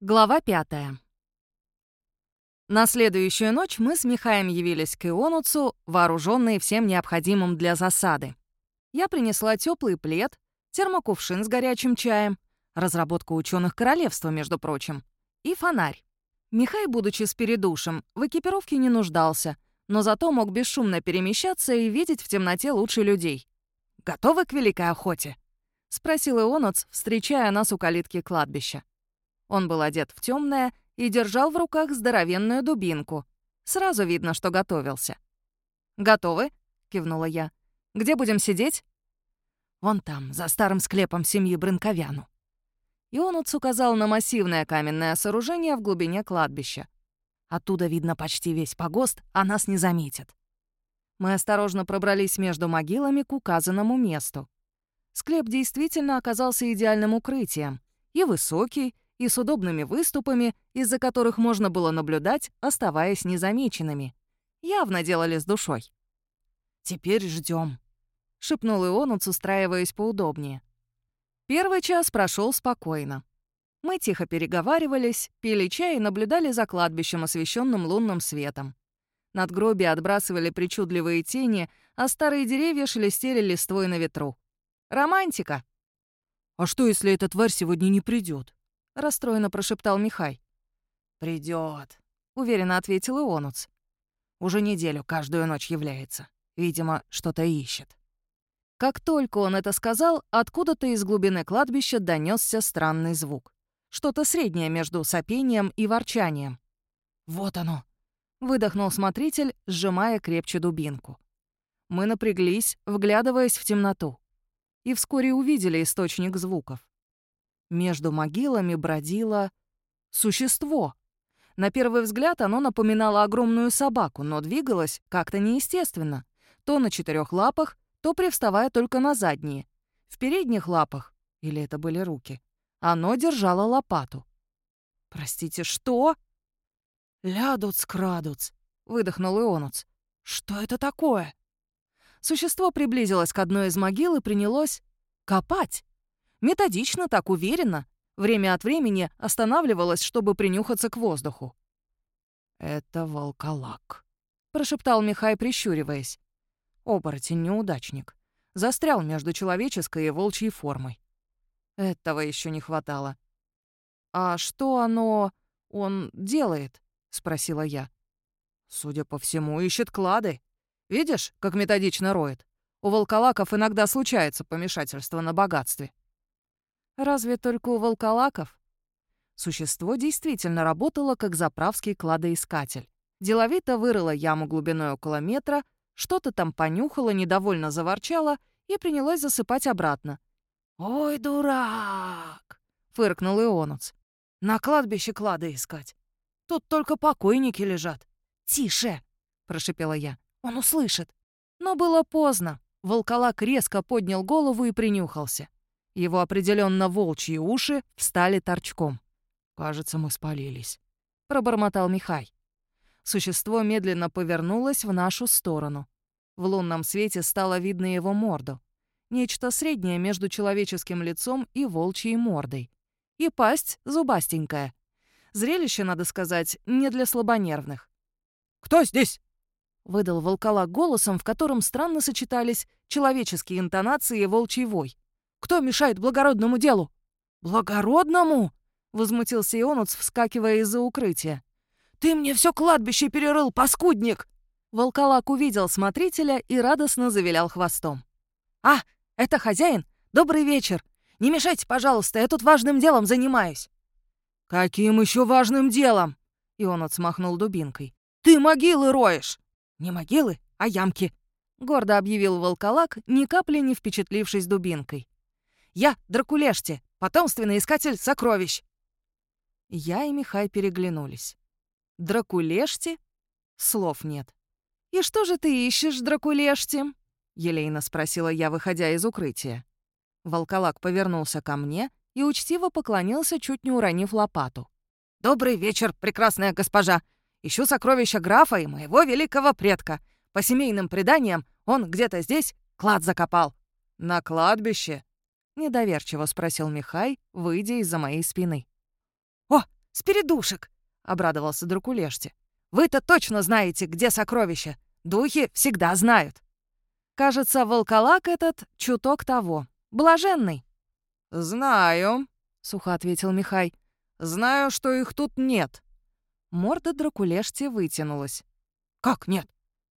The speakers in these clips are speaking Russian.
Глава пятая. На следующую ночь мы с Михаем явились к Ионуцу, вооруженные всем необходимым для засады. Я принесла теплый плед, термокувшин с горячим чаем, разработку ученых королевства, между прочим, и фонарь. Михай, будучи с передушем, в экипировке не нуждался, но зато мог бесшумно перемещаться и видеть в темноте лучше людей. «Готовы к великой охоте?» — спросил Ионуц, встречая нас у калитки кладбища. Он был одет в темное и держал в руках здоровенную дубинку. Сразу видно, что готовился. «Готовы?» — кивнула я. «Где будем сидеть?» «Вон там, за старым склепом семьи Брынковяну». Ионуц указал на массивное каменное сооружение в глубине кладбища. Оттуда видно почти весь погост, а нас не заметят. Мы осторожно пробрались между могилами к указанному месту. Склеп действительно оказался идеальным укрытием. И высокий, и с удобными выступами, из-за которых можно было наблюдать, оставаясь незамеченными. Явно делали с душой. «Теперь ждем, шепнул Ионуц, устраиваясь поудобнее. Первый час прошел спокойно. Мы тихо переговаривались, пили чай и наблюдали за кладбищем, освещенным лунным светом. Над гробе отбрасывали причудливые тени, а старые деревья шелестели листвой на ветру. Романтика. «А что, если эта тварь сегодня не придет? Расстроенно прошептал Михай. Придет, уверенно ответил Ионуц. Уже неделю каждую ночь является. Видимо, что-то ищет. Как только он это сказал, откуда-то из глубины кладбища донесся странный звук. Что-то среднее между сопением и ворчанием. «Вот оно!» — выдохнул смотритель, сжимая крепче дубинку. Мы напряглись, вглядываясь в темноту. И вскоре увидели источник звуков. Между могилами бродило существо. На первый взгляд оно напоминало огромную собаку, но двигалось как-то неестественно. То на четырех лапах, то привставая только на задние. В передних лапах, или это были руки, оно держало лопату. «Простите, что?» «Лядуц-крадуц», — выдохнул Ионуц. «Что это такое?» Существо приблизилось к одной из могил и принялось копать. Методично, так уверенно. Время от времени останавливалась, чтобы принюхаться к воздуху. «Это волколак», — прошептал Михай, прищуриваясь. Оборотень-неудачник. Застрял между человеческой и волчьей формой. Этого еще не хватало. «А что оно... он делает?» — спросила я. «Судя по всему, ищет клады. Видишь, как методично роет? У волколаков иногда случается помешательство на богатстве». Разве только у волколаков? Существо действительно работало как заправский кладоискатель. Деловито вырыло яму глубиной около метра, что-то там понюхало, недовольно заворчало и принялось засыпать обратно. «Ой, дурак!» — фыркнул Ионуц. «На кладбище клады искать. Тут только покойники лежат». «Тише!» — прошипела я. «Он услышит». Но было поздно. Волколак резко поднял голову и принюхался. Его определенно волчьи уши встали торчком. «Кажется, мы спалились», — пробормотал Михай. Существо медленно повернулось в нашу сторону. В лунном свете стало видно его морду. Нечто среднее между человеческим лицом и волчьей мордой. И пасть зубастенькая. Зрелище, надо сказать, не для слабонервных. «Кто здесь?» — выдал волколак голосом, в котором странно сочетались человеческие интонации и волчий вой. Кто мешает благородному делу?» «Благородному?» — возмутился Ионуц, вскакивая из-за укрытия. «Ты мне все кладбище перерыл, паскудник!» Волколак увидел смотрителя и радостно завилял хвостом. «А, это хозяин? Добрый вечер! Не мешайте, пожалуйста, я тут важным делом занимаюсь!» «Каким еще важным делом?» Ионуц махнул дубинкой. «Ты могилы роешь!» «Не могилы, а ямки!» Гордо объявил волколак, ни капли не впечатлившись дубинкой. Я Дракулешти, потомственный искатель сокровищ!» Я и Михай переглянулись. «Дракулешти?» Слов нет. «И что же ты ищешь, Дракулешти?» Елейно спросила я, выходя из укрытия. Волколак повернулся ко мне и учтиво поклонился, чуть не уронив лопату. «Добрый вечер, прекрасная госпожа! Ищу сокровища графа и моего великого предка. По семейным преданиям, он где-то здесь клад закопал». «На кладбище?» Недоверчиво спросил Михай, выйдя из-за моей спины. «О, «Спиридушек!» — обрадовался Дракулешти. «Вы-то точно знаете, где сокровища. Духи всегда знают». Кажется, волколак этот чуток того. Блаженный. «Знаю», — сухо ответил Михай. «Знаю, что их тут нет». Морда Дракулешти вытянулась. «Как нет?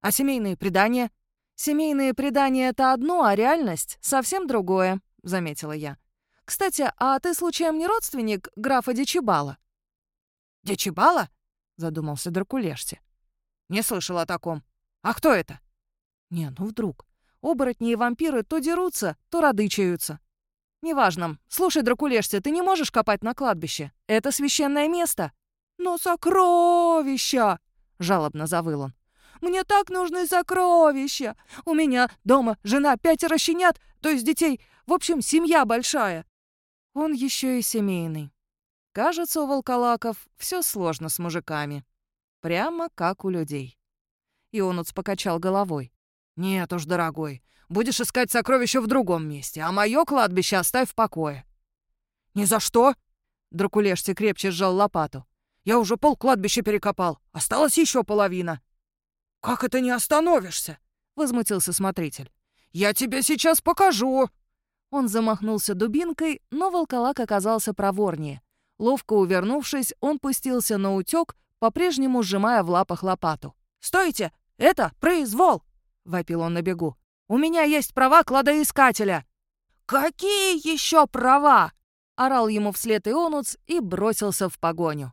А семейные предания?» «Семейные предания — это одно, а реальность — совсем другое», — заметила я. «Кстати, а ты случаем не родственник графа Дичибала?» «Дичибала?» — задумался Дракулешти. «Не слышал о таком. А кто это?» «Не, ну вдруг. Оборотни и вампиры то дерутся, то радычаются. Неважно. Слушай, Дракулешти, ты не можешь копать на кладбище. Это священное место. Но сокровища! Жалобно завыл он. Мне так нужны сокровища. У меня дома жена, пятеро щенят, то есть детей. В общем, семья большая. Он еще и семейный. Кажется, у волколаков все сложно с мужиками. Прямо как у людей. Ионуц покачал головой. «Нет уж, дорогой, будешь искать сокровища в другом месте, а мое кладбище оставь в покое». «Ни за что!» Дракулешти крепче сжал лопату. «Я уже пол кладбища перекопал. Осталась еще половина». «Как это не остановишься?» — возмутился смотритель. «Я тебе сейчас покажу!» Он замахнулся дубинкой, но волколак оказался проворнее. Ловко увернувшись, он пустился на утек, по-прежнему сжимая в лапах лопату. «Стойте! Это произвол!» — вопил он на бегу. «У меня есть права кладоискателя!» «Какие еще права?» — орал ему вслед Ионуц и бросился в погоню.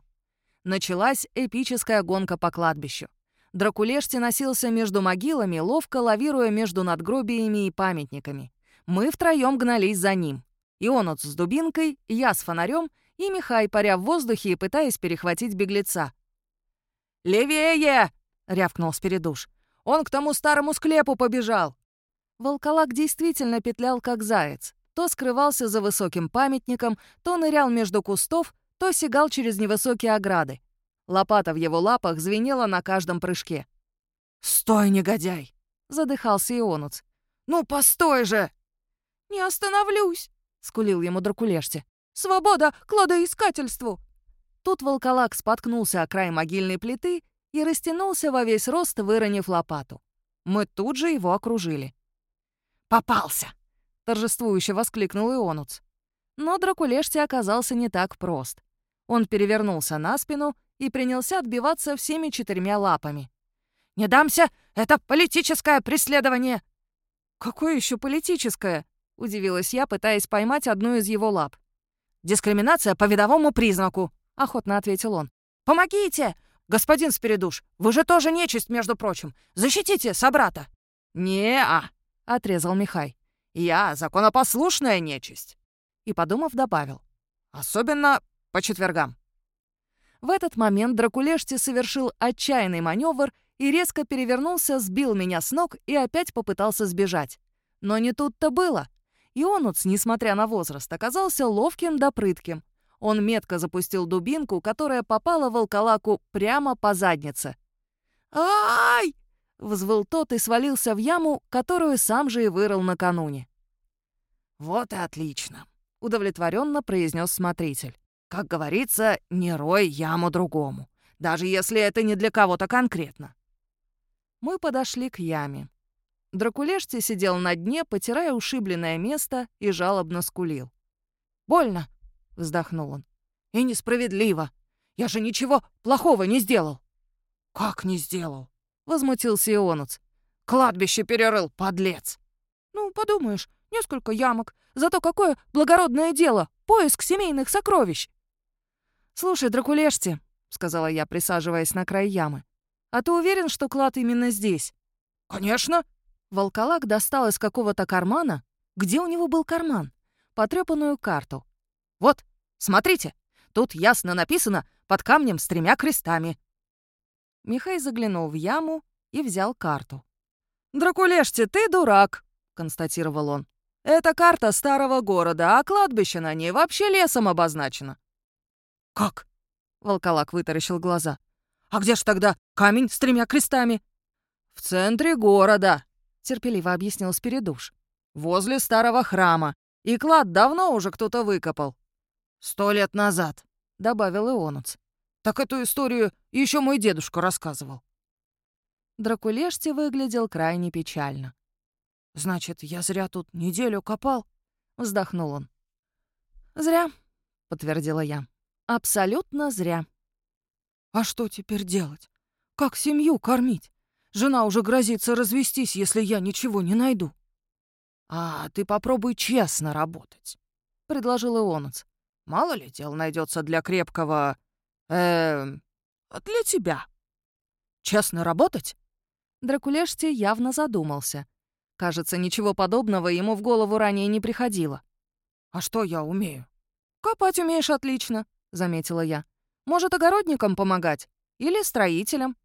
Началась эпическая гонка по кладбищу. Дракулешти носился между могилами, ловко лавируя между надгробиями и памятниками. Мы втроем гнались за ним. Ионуц с дубинкой, я с фонарем и Михай, паря в воздухе и пытаясь перехватить беглеца. «Левее!» — рявкнул Спиридуш. Он к тому старому склепу побежал!» Волколак действительно петлял, как заяц. То скрывался за высоким памятником, то нырял между кустов, то сигал через невысокие ограды. Лопата в его лапах звенела на каждом прыжке. «Стой, негодяй!» — задыхался Ионуц. «Ну, постой же!» «Не остановлюсь!» — скулил ему Дракулешти. «Свобода кладоискательству!» Тут волколак споткнулся о край могильной плиты и растянулся во весь рост, выронив лопату. Мы тут же его окружили. «Попался!» — торжествующе воскликнул Ионуц. Но Дракулешти оказался не так прост. Он перевернулся на спину и принялся отбиваться всеми четырьмя лапами. «Не дамся! Это политическое преследование!» «Какое еще политическое?» — удивилась я, пытаясь поймать одну из его лап. «Дискриминация по видовому признаку», — охотно ответил он. «Помогите! «Господин Спиридуш, вы же тоже нечисть, между прочим. Защитите собрата!» «Не-а!» — отрезал Михай. «Я законопослушная нечисть!» И, подумав, добавил. «Особенно по четвергам». В этот момент Дракулешти совершил отчаянный маневр и резко перевернулся, сбил меня с ног и опять попытался сбежать. Но не тут-то было. Ионуц, несмотря на возраст, оказался ловким да прытким. Он метко запустил дубинку, которая попала волколаку прямо по заднице. «Ай!» — взвыл тот и свалился в яму, которую сам же и вырыл накануне. «Вот и отлично», — удовлетворенно произнес смотритель. «Как говорится, не рой яму другому, даже если это не для кого-то конкретно». Мы подошли к яме. Дракулешти сидел на дне, потирая ушибленное место и жалобно скулил. «Больно!» вздохнул он. «И несправедливо. Я же ничего плохого не сделал». «Как не сделал?» — возмутился Ионуц. «Кладбище перерыл, подлец!» «Ну, подумаешь, несколько ямок. Зато какое благородное дело — поиск семейных сокровищ!» «Слушай, Дракулешти», — сказала я, присаживаясь на край ямы, «а ты уверен, что клад именно здесь?» «Конечно!» Волколак достал из какого-то кармана, где у него был карман, потрепанную карту. «Вот, Смотрите, тут ясно написано под камнем с тремя крестами». Михай заглянул в яму и взял карту. «Дракулешти, ты дурак», — констатировал он. «Это карта старого города, а кладбище на ней вообще лесом обозначено». «Как?» — волколак вытаращил глаза. «А где ж тогда камень с тремя крестами?» «В центре города», — терпеливо объяснил Спиридуш. «Возле старого храма. И клад давно уже кто-то выкопал. «Сто лет назад», — добавил Ионуц. Так эту историю еще мой дедушка рассказывал. Дракулешти выглядел крайне печально. «Значит, я зря тут неделю копал?» — вздохнул он. «Зря», — подтвердила я. «Абсолютно зря». «А что теперь делать? Как семью кормить? Жена уже грозится развестись, если я ничего не найду». «А ты попробуй честно работать», — предложил Ионец. «Мало ли дел найдется для крепкого... э для тебя. Честно работать?» Дракулешти явно задумался. Кажется, ничего подобного ему в голову ранее не приходило. «А что я умею?» «Копать умеешь отлично», — заметила я. «Может, огородникам помогать? Или строителям?»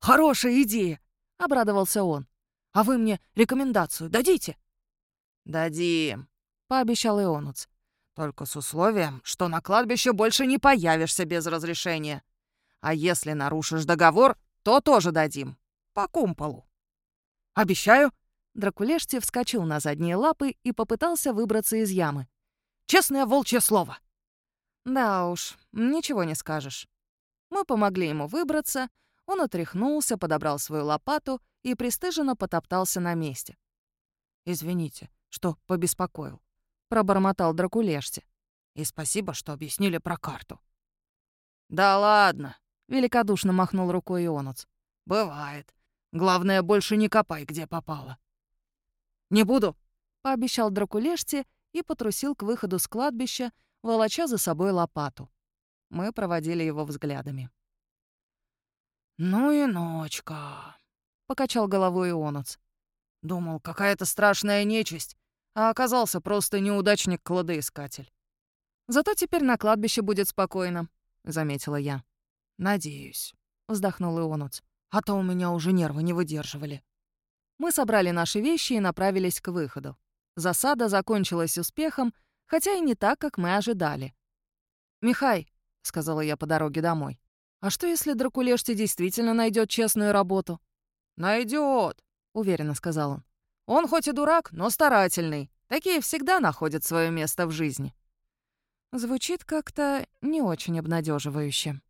«Хорошая идея!» — обрадовался он. «А вы мне рекомендацию дадите?» «Дадим», — пообещал Ионуц. «Только с условием, что на кладбище больше не появишься без разрешения. А если нарушишь договор, то тоже дадим. По кумполу». «Обещаю». Дракулешти вскочил на задние лапы и попытался выбраться из ямы. «Честное волчье слово». Да уж, ничего не скажешь. Мы помогли ему выбраться, он отряхнулся, подобрал свою лопату и пристыженно потоптался на месте. «Извините, что побеспокоил», — пробормотал Дракулешти. «И спасибо, что объяснили про карту». «Да ладно», — великодушно махнул рукой Ионуц. «Бывает. Главное, больше не копай, где попало». «Не буду», — пообещал Дракулешти и потрусил к выходу с кладбища, волоча за собой лопату. Мы проводили его взглядами. «Ну и ночка», — покачал головой Ионуц. Думал, какая-то страшная нечисть, а оказался просто неудачник-кладоискатель. «Зато теперь на кладбище будет спокойно», — заметила я. «Надеюсь», — вздохнул Ионуц. «А то у меня уже нервы не выдерживали». Мы собрали наши вещи и направились к выходу. Засада закончилась успехом, хотя и не так, как мы ожидали. «Михай», — сказала я по дороге домой, «а что, если Дракулешти действительно найдет честную работу?» Найдет, уверенно сказал он. «Он хоть и дурак, но старательный. Такие всегда находят свое место в жизни». Звучит как-то не очень обнадеживающе.